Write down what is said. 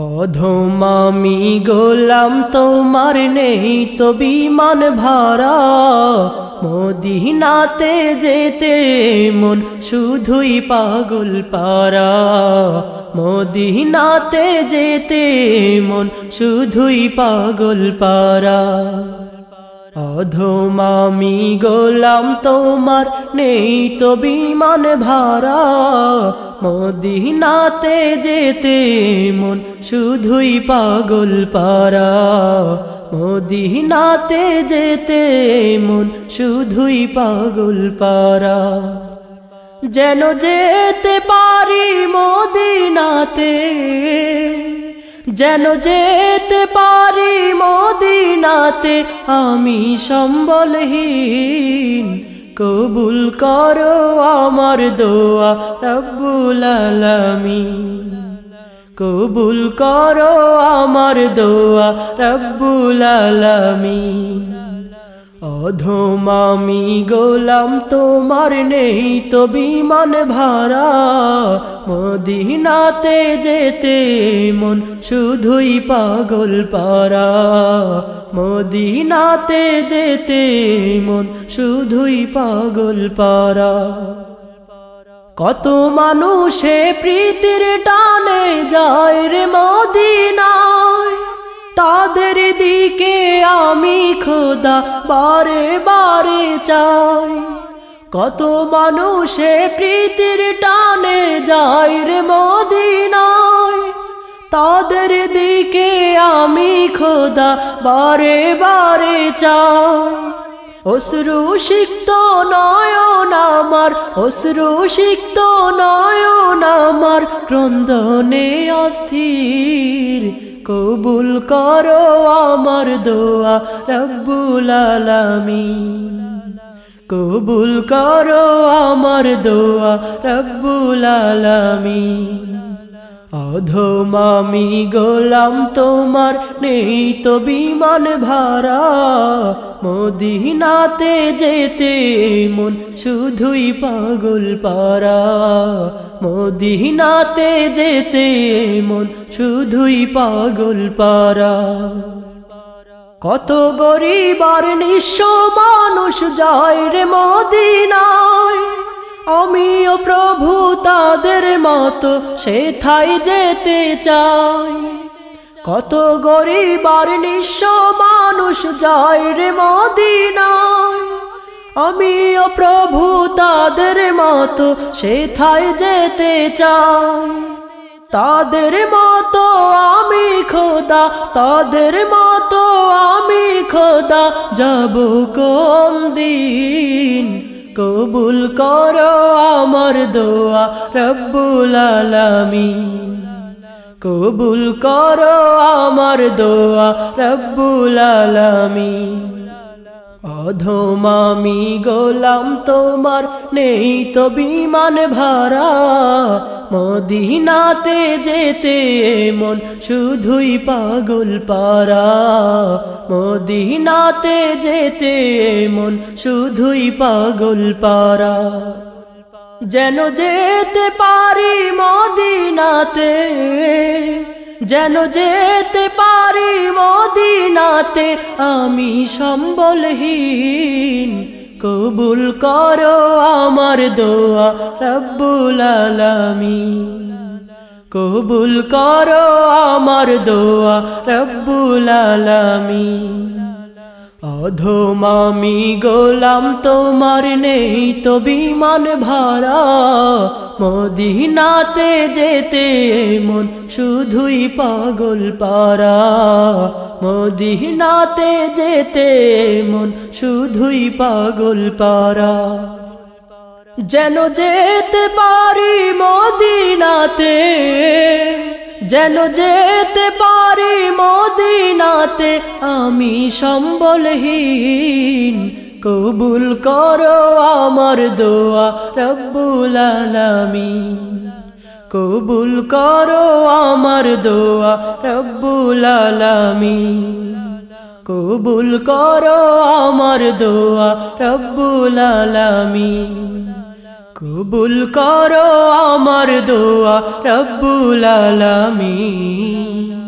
অধম আমি গোলাম, তোমার নেই তো বিমান ভাড়া। মদিনাতে যেতে মন শুধুই পাগল পারা মদিনাতে যেতে মন শুধুই পাগল পারা অধমামি গোলাম তোমার নেই তো বিমান ভাড়া। মদিনাতে যেতে মন শুধুই পাগল পারা মদিনাতে যেতে মন শুধুই পাগল পারা যেন যেতে পারি মদিনাতে, যেন যেতে পারি মদিনাতে আমি সম্বলহীন। কবুল করো আমার দোয়া রব্বুল আলামিন। কবুল করো আমার দোয়া রব্বুল আলামিন। অধম আমি গোলাম, তোমার নেই তো বিমান ভাড়া। মদিনাতে যেতে মন শুধুই পাগল পারা মদিনাতে যেতে মন শুধুই পাগল পারা কত মানুষে প্রীতির টানে যায় রে মদিনায় তাদের দিকে আমি খোদা বারে বারে চাই। কত মানুষে প্রীতির টানে যায় রে মদিনায়। তাদের দিকে আমি খোদা বারে বারে চাই। অশ্রু সিক্ত নয়ন আমার, অশ্রু সিক্ত নয়ন আমার, ক্রন্দনে অস্থির। কবুল করো আমার দোয়া রব্বুল আলামিন। কবুল করো আমার দোয়া রব্বুল আলামিন। অধমামি গোলাম তোমার নেই তো বিমান ভাড়া। মদিনাতে যেতে মন শুধুই পাগল পারা মদিনাতে যেতে মন শুধুই পাগল পারা কত গরিবার নিঃস্ব মানুষ যায় রে মদিনায়। আমিও প্রভু মতো সে থাই যেতে চাই কত গরিবার নিঃস্ব মানুষ যায় রে মদিনায়। আমিও প্রভু তাদের মতো সে থাই যেতে চাই। তাদের মতো আমি খোদা, তাদের মতো আমি খোদা, যাব কোন দিন কবুল করো আমার দোয়া রব্বুল আলামিন। কবুল করো আমার দোয়া রব্বুল আলামিন। অধমামি গোলাম, তোমার নেই তো বিমান ভাড়া। মদিনাতে যেতে মন শুধুই পাগল পারা মদিনাতে যেতে মন শুধুই পাগল পারা যেন যেতে পারি মদিনাতে, যেন যেতে পারি মদিনাতে আমি সম্বলহীন। কবুল করো আমার দোয়া রব্বুল আলামিন। কবুল করো আমার দোয়া রব্বুল আলামিন। অধমামি গোলাম, তোমার নেই তো বিমান ভাড়া। মদিনাতে যেতে মন শুধুই পাগল পারা মদিনাতে যেতে মন শুধুই পাগল পারা যেন যেতে পারি মদিনাতে যেন যেতে পারি মদিনাতে, আমি সম্বলহীন। কবুল করো আমার দোয়া রব্বুল আলামিন। কবুল করো আমার দোয়া রব্বুল আলামিন। কবুল করো আমার দোয়া রব্বুল আলামিন। কবুল করো আমার দোয়া রব্বুল আলামিন।